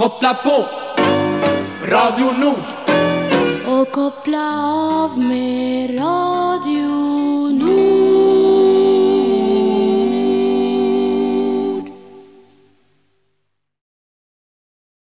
Koppla på Radio Nord. och koppla av med